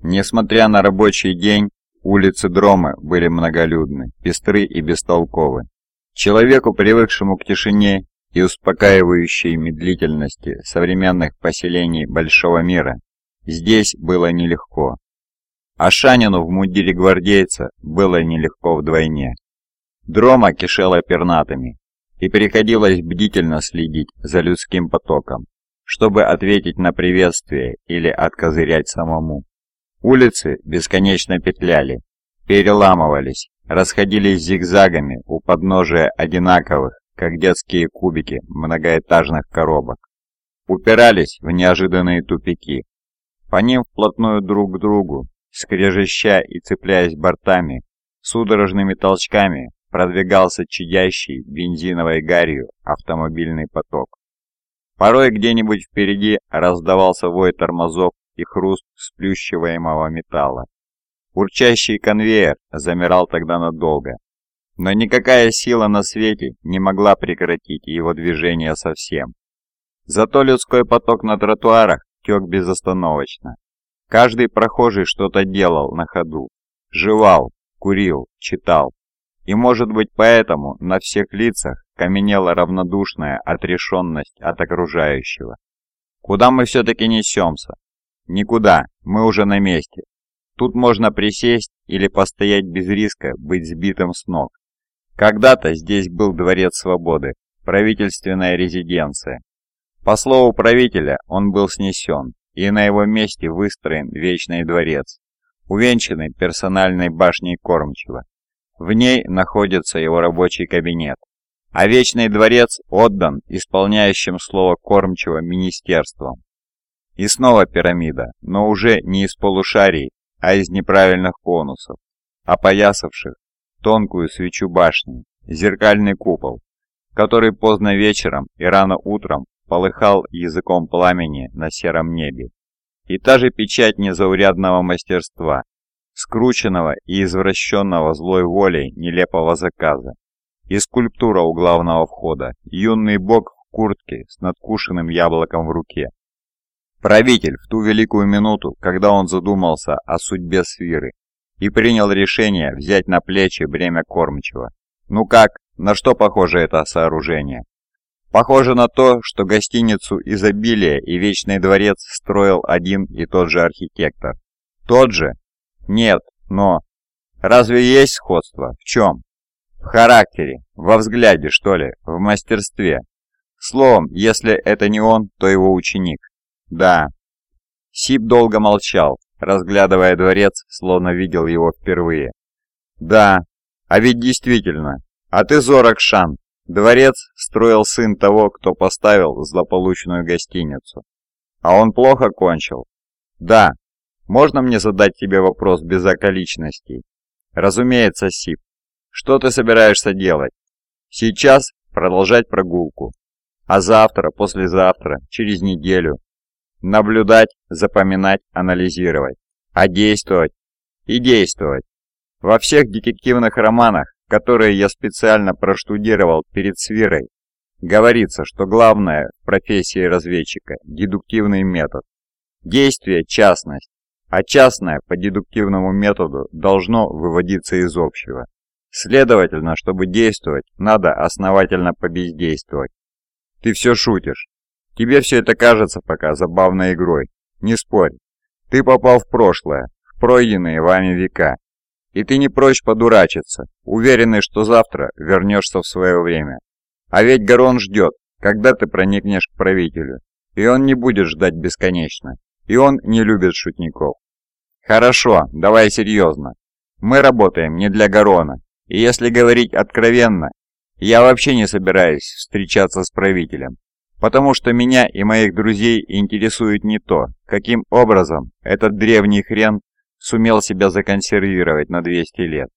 Несмотря на рабочий день, улицы Дрома были многолюдны, пестры и бестолковы. Человеку, привыкшему к тишине и успокаивающей медлительности современных поселений Большого мира, здесь было нелегко. А Шанину в мундире гвардейца было нелегко вдвойне. Дрома кишела пернатыми, и приходилось бдительно следить за людским потоком, чтобы ответить на приветствие или откозырять самому. Улицы бесконечно петляли, переламывались, расходились зигзагами у подножия одинаковых, как детские кубики многоэтажных коробок. Упирались в неожиданные тупики. По ним вплотную друг к другу, скрежеща и цепляясь бортами, судорожными толчками продвигался чадящий бензиновой гарью автомобильный поток. Порой где-нибудь впереди раздавался вой тормозов и хруст сплющиваемого металла. Урчащий конвейер замирал тогда надолго, но никакая сила на свете не могла прекратить его движение совсем. Зато людской поток на тротуарах тек безостановочно. Каждый прохожий что-то делал на ходу, жевал, курил, читал. И может быть поэтому на всех лицах каменела равнодушная отрешенность от окружающего. Куда мы все-таки несемся? Никуда, мы уже на месте. Тут можно присесть или постоять без риска быть сбитым с ног. Когда-то здесь был Дворец Свободы, правительственная резиденция. По слову правителя, он был снесен, и на его месте выстроен Вечный Дворец, увенчанный персональной башней кормчего. В ней находится его рабочий кабинет. А Вечный Дворец отдан исполняющим слово кормчего министерством. И снова пирамида, но уже не из полушарий, а из неправильных конусов, опоясавших тонкую свечу башни, зеркальный купол, который поздно вечером и рано утром полыхал языком пламени на сером небе. И та же печать незаурядного мастерства, скрученного и извращенного злой волей нелепого заказа. И скульптура у главного входа, юный бог в куртке с надкушенным яблоком в руке. Правитель в ту великую минуту, когда он задумался о судьбе Свиры и принял решение взять на плечи бремя кормчего. Ну как, на что похоже это сооружение? Похоже на то, что гостиницу «Изобилие» и «Вечный дворец» строил один и тот же архитектор. Тот же, нет, но... Разве есть сходство? В чем? В характере, во взгляде, что ли, в мастерстве. Словом, если это не он, то его ученик. Да. Сип долго молчал, разглядывая дворец, словно видел его впервые. Да, а ведь действительно. А ты Зорак Шан. Дворец строил сын того, кто поставил злополучную гостиницу. А он плохо кончил. Да, можно мне задать тебе вопрос без околичностей? Разумеется, Сип. Что ты собираешься делать? Сейчас продолжать прогулку. А завтра, послезавтра, через неделю? Наблюдать, запоминать, анализировать. А действовать? И действовать. Во всех детективных романах, которые я специально проштудировал перед свирой, говорится, что главное в профессии разведчика – дедуктивный метод. Действие – частность, а частное по дедуктивному методу должно выводиться из общего. Следовательно, чтобы действовать, надо основательно побездействовать. Ты все шутишь. Тебе все это кажется пока забавной игрой. Не спорь. Ты попал в прошлое, в пройденные вами века. И ты не прочь подурачиться, уверенный, что завтра вернешься в свое время. А ведь Гарон ждет, когда ты проникнешь к правителю. И он не будет ждать бесконечно. И он не любит шутников. Хорошо, давай серьезно. Мы работаем не для Гарона. И если говорить откровенно, я вообще не собираюсь встречаться с правителем. Потому что меня и моих друзей интересует не то, каким образом этот древний хрен сумел себя законсервировать на 200 лет,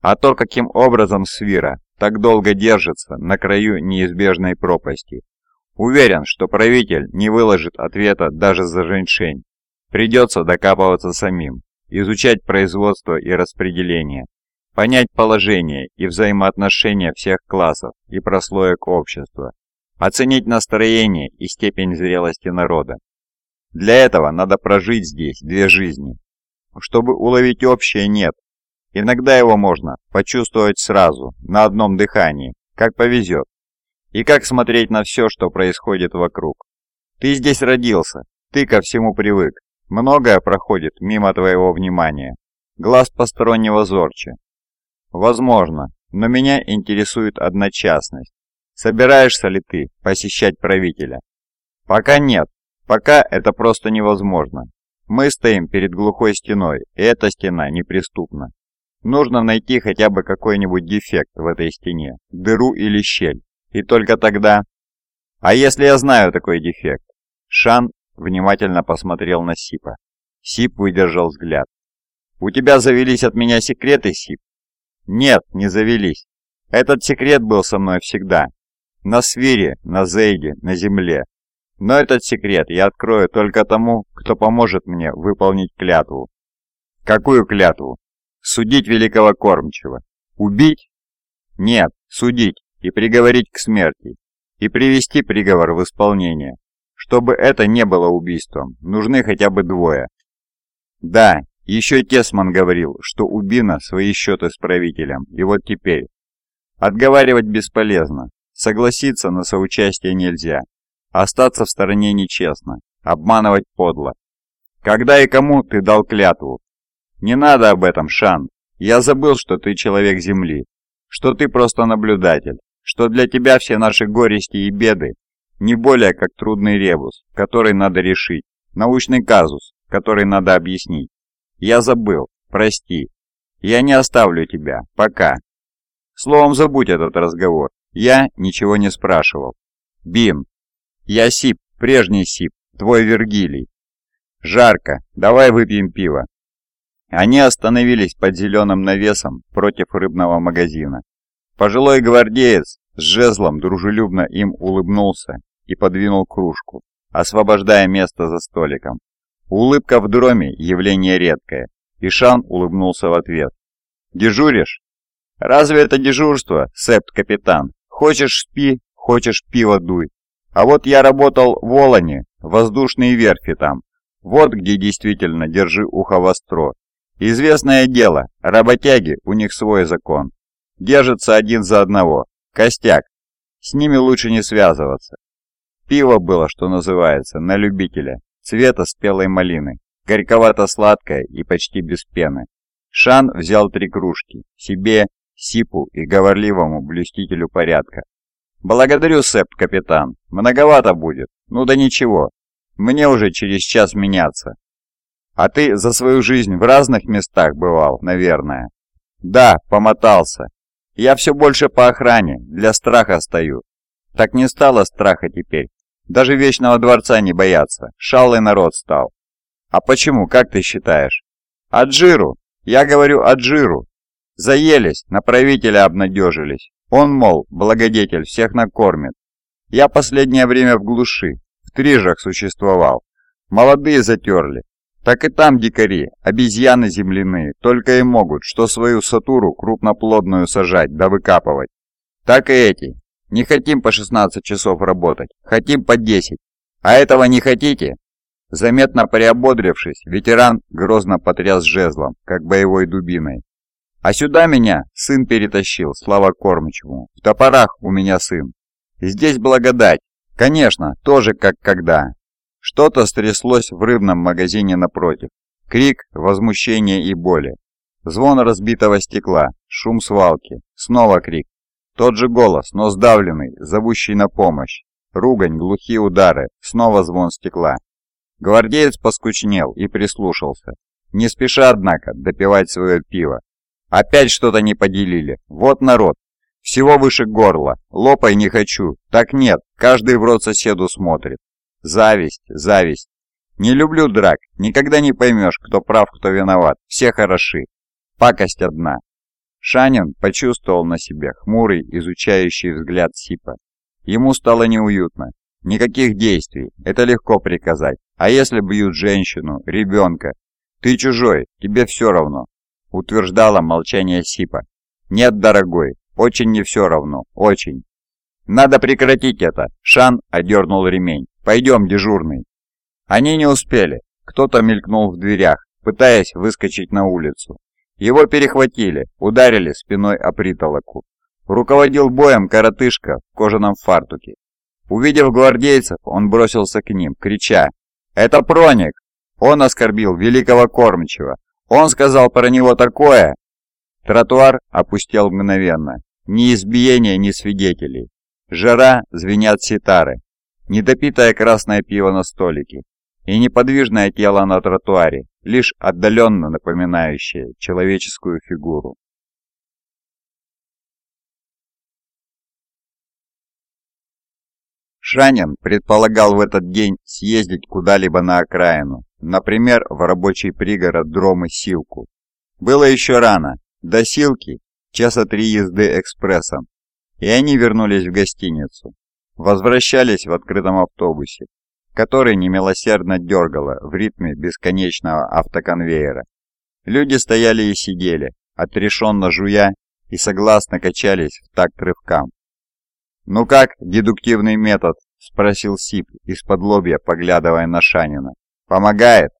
а то, каким образом Свира так долго держится на краю неизбежной пропасти. Уверен, что правитель не выложит ответа даже за женьшень. Придется докапываться самим, изучать производство и распределение, понять положение и взаимоотношения всех классов и прослоек общества, оценить настроение и степень зрелости народа. Для этого надо прожить здесь две жизни. чтобы уловить общее, нет. Иногда его можно почувствовать сразу, на одном дыхании, как повезет. И как смотреть на все, что происходит вокруг. Ты здесь родился, ты ко всему привык. Многое проходит мимо твоего внимания. Глаз постороннего зорче. Возможно, но меня интересует одна частность. Собираешься ли ты посещать правителя? Пока нет. Пока это просто невозможно. Мы стоим перед глухой стеной, и эта стена неприступна. Нужно найти хотя бы какой-нибудь дефект в этой стене, дыру или щель. И только тогда... А если я знаю такой дефект? Шан внимательно посмотрел на Сипа. Сип выдержал взгляд. «У тебя завелись от меня секреты, Сип?» «Нет, не завелись. Этот секрет был со мной всегда. На Свире, на Зейде, на Земле. Но этот секрет я открою только тому, кто поможет мне выполнить клятву». «Какую клятву?» «Судить великого кормчего. Убить?» «Нет, судить и приговорить к смерти, и привести приговор в исполнение. Чтобы это не было убийством, нужны хотя бы двое. Да, еще Тесман говорил, что у свои счеты с правителем, и вот теперь. Отговаривать бесполезно, согласиться на соучастие нельзя, остаться в стороне нечестно, обманывать подло. Когда и кому ты дал клятву? Не надо об этом, Шан. Я забыл, что ты человек Земли, что ты просто наблюдатель что для тебя все наши горести и беды не более как трудный ребус, который надо решить, научный казус, который надо объяснить. Я забыл, прости. Я не оставлю тебя, пока. Словом, забудь этот разговор. Я ничего не спрашивал. Бим. Я Сип, прежний Сип, твой Вергилий. Жарко, давай выпьем пиво. Они остановились под зеленым навесом против рыбного магазина. Пожилой гвардеец с жезлом дружелюбно им улыбнулся и подвинул кружку, освобождая место за столиком. Улыбка в дроме – явление редкое, и Шан улыбнулся в ответ. «Дежуришь?» «Разве это дежурство, септ-капитан? Хочешь спи, хочешь пиво дуй. А вот я работал в Олане, воздушные верфи там. Вот где действительно держи ухо востро. Известное дело, работяги, у них свой закон. Держатся один за одного. Костяк. С ними лучше не связываться. Пиво было, что называется, на любителя. Цвета спелой малины. Горьковато-сладкое и почти без пены. Шан взял три кружки. Себе, Сипу и говорливому блюстителю порядка. «Благодарю, Сэп, капитан. Многовато будет. Ну да ничего. Мне уже через час меняться. А ты за свою жизнь в разных местах бывал, наверное?» «Да, помотался. Я все больше по охране, для страха стою. Так не стало страха теперь. Даже Вечного Дворца не боятся. Шалый народ стал. А почему, как ты считаешь? Аджиру. Я говорю Аджиру. Заелись, на правителя обнадежились. Он, мол, благодетель, всех накормит. Я последнее время в глуши, в трижах существовал. Молодые затерли, так и там дикари, обезьяны земляные, только и могут, что свою сатуру крупноплодную сажать да выкапывать. Так и эти. Не хотим по 16 часов работать, хотим по 10. А этого не хотите? Заметно приободрившись, ветеран грозно потряс жезлом, как боевой дубиной. А сюда меня сын перетащил, слава кормчему. В топорах у меня сын. Здесь благодать. Конечно, тоже как когда. Что-то стряслось в рыбном магазине напротив. Крик, возмущение и боли. Звон разбитого стекла, шум свалки, снова крик. Тот же голос, но сдавленный, зовущий на помощь. Ругань, глухие удары, снова звон стекла. Гвардеец поскучнел и прислушался. Не спеша, однако, допивать свое пиво. Опять что-то не поделили. Вот народ. Всего выше горла. Лопай не хочу. Так нет, каждый в рот соседу смотрит. Зависть, зависть. Не люблю драк, никогда не поймешь, кто прав, кто виноват. Все хороши. Пакость одна. Шанин почувствовал на себе хмурый, изучающий взгляд Сипа. Ему стало неуютно. Никаких действий, это легко приказать. А если бьют женщину, ребенка? Ты чужой, тебе все равно. Утверждало молчание Сипа. Нет, дорогой, очень не все равно, очень. Надо прекратить это. Шан одернул ремень. «Пойдем, дежурный». Они не успели. Кто-то мелькнул в дверях, пытаясь выскочить на улицу. Его перехватили, ударили спиной о притолоку. Руководил боем коротышка в кожаном фартуке. Увидев гвардейцев, он бросился к ним, крича «Это Проник!» Он оскорбил великого кормчего. Он сказал про него такое. Тротуар опустел мгновенно. Ни избиения, ни свидетелей. Жара, звенят ситары. Недопитое красное пиво на столике. И неподвижное тело на тротуаре, лишь отдаленно напоминающее человеческую фигуру. Шанин предполагал в этот день съездить куда-либо на окраину, например, в рабочий пригород Дромы Силку. Было еще рано, до Силки часа три езды экспрессом, и они вернулись в гостиницу. Возвращались в открытом автобусе, который немилосердно дергало в ритме бесконечного автоконвейера. Люди стояли и сидели, отрешенно жуя, и согласно качались в такт рывкам. «Ну как, дедуктивный метод?» – спросил Сип, из-под лобья поглядывая на Шанина. «Помогает?»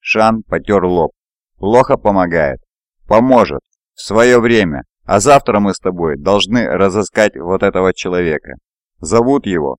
Шан потер лоб. «Плохо помогает?» «Поможет. В свое время. А завтра мы с тобой должны разыскать вот этого человека. Зовут его